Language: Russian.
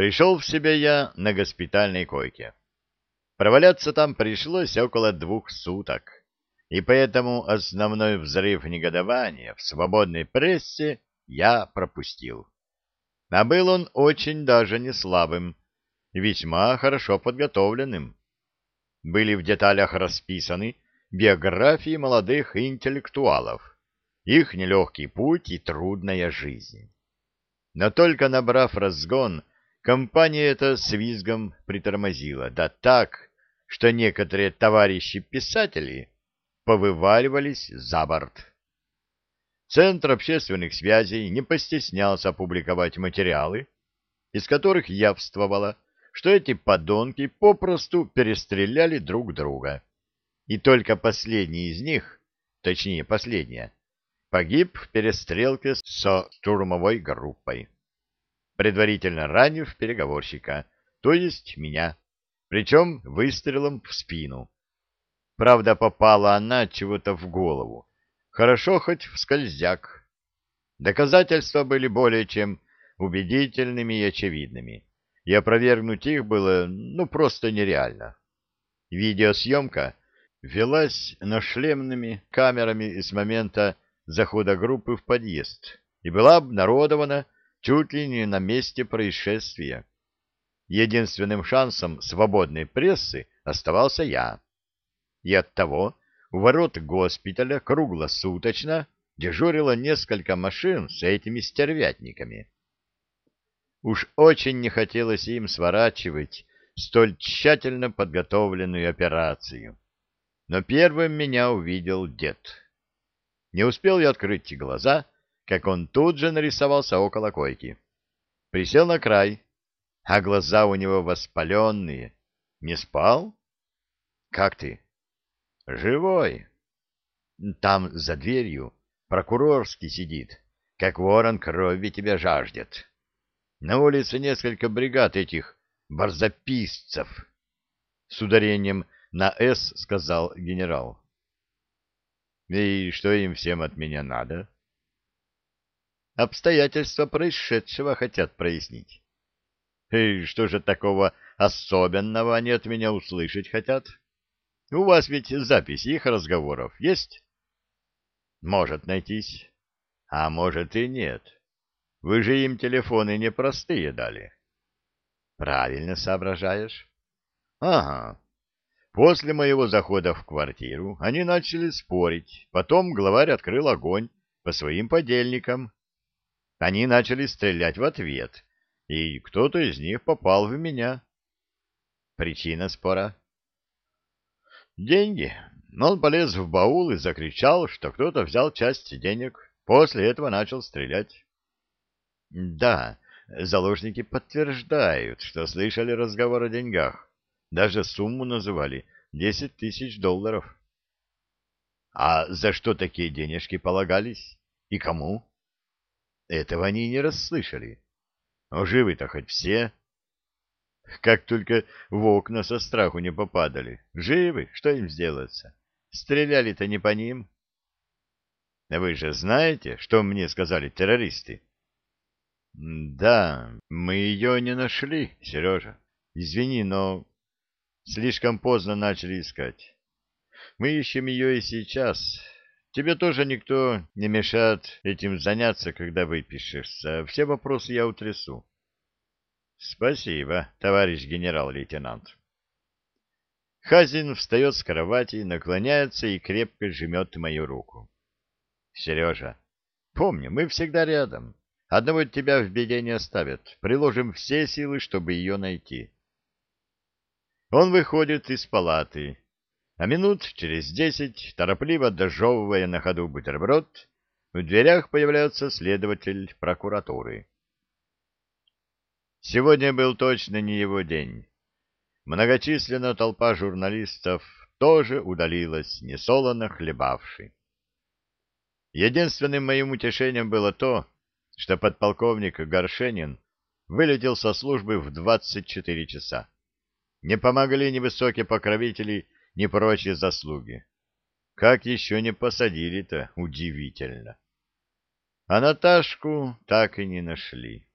Пришел в себя я на госпитальной койке. Проваляться там пришлось около двух суток, и поэтому основной взрыв негодования в свободной прессе я пропустил. А был он очень даже не слабым, весьма хорошо подготовленным. Были в деталях расписаны биографии молодых интеллектуалов, их нелегкий путь и трудная жизнь. Но только набрав разгон, компания эта с визгом притормозила, да так, что некоторые товарищи-писатели повываливались за борт. Центр общественных связей не постеснялся опубликовать материалы, из которых явствовало, что эти подонки попросту перестреляли друг друга. И только последний из них, точнее последняя, погиб в перестрелке со штурмовой группой, предварительно ранив переговорщика, то есть меня, причем выстрелом в спину. Правда, попала она чего-то в голову. Хорошо хоть в скользяк. Доказательства были более чем убедительными и очевидными, и опровергнуть их было ну просто нереально. Видеосъемка велась нашлемными камерами с момента захода группы в подъезд и была обнародована чуть ли не на месте происшествия. Единственным шансом свободной прессы оставался я. И оттого у ворот госпиталя круглосуточно дежурило несколько машин с этими стервятниками. Уж очень не хотелось им сворачивать столь тщательно подготовленную операцию. Но первым меня увидел дед. Не успел я открыть глаза, как он тут же нарисовался около койки. Присел на край, а глаза у него воспаленные. Не спал? Как ты? Живой. Там за дверью прокурорский сидит, как ворон крови тебя жаждет. На улице несколько бригад этих барзаписцев. С ударением на «С» сказал генерал. И что им всем от меня надо? Обстоятельства происшедшего хотят прояснить. И что же такого особенного они от меня услышать хотят? У вас ведь запись их разговоров есть? Может найтись. А может и нет. Вы же им телефоны непростые дали. Правильно соображаешь. Ага. После моего захода в квартиру они начали спорить. Потом главарь открыл огонь по своим подельникам. Они начали стрелять в ответ, и кто-то из них попал в меня. Причина спора? Деньги. Он полез в баул и закричал, что кто-то взял часть денег. После этого начал стрелять. Да, заложники подтверждают, что слышали разговор о деньгах. Даже сумму называли — десять тысяч долларов. А за что такие денежки полагались? И кому? Этого они не расслышали. Но живы-то хоть все. Как только в окна со страху не попадали. Живы, что им сделаться? Стреляли-то не по ним. Вы же знаете, что мне сказали террористы? Да, мы ее не нашли, Сережа. Извини, но Слишком поздно начали искать. Мы ищем ее и сейчас. Тебе тоже никто не мешает этим заняться, когда выпишешься. Все вопросы я утрясу. Спасибо, товарищ генерал-лейтенант. Хазин встает с кровати, наклоняется и крепко жмет мою руку. Сережа, помни, мы всегда рядом. Одного тебя в беде не оставят. Приложим все силы, чтобы ее найти. Он выходит из палаты, а минут через десять, торопливо дожевывая на ходу бутерброд, в дверях появляется следователь прокуратуры. Сегодня был точно не его день. Многочисленная толпа журналистов тоже удалилась, несолоно хлебавши. Единственным моим утешением было то, что подполковник Горшенин вылетел со службы в 24 часа. Не помогли ни высокие покровители, ни прочие заслуги. Как еще не посадили-то, удивительно. А Наташку так и не нашли.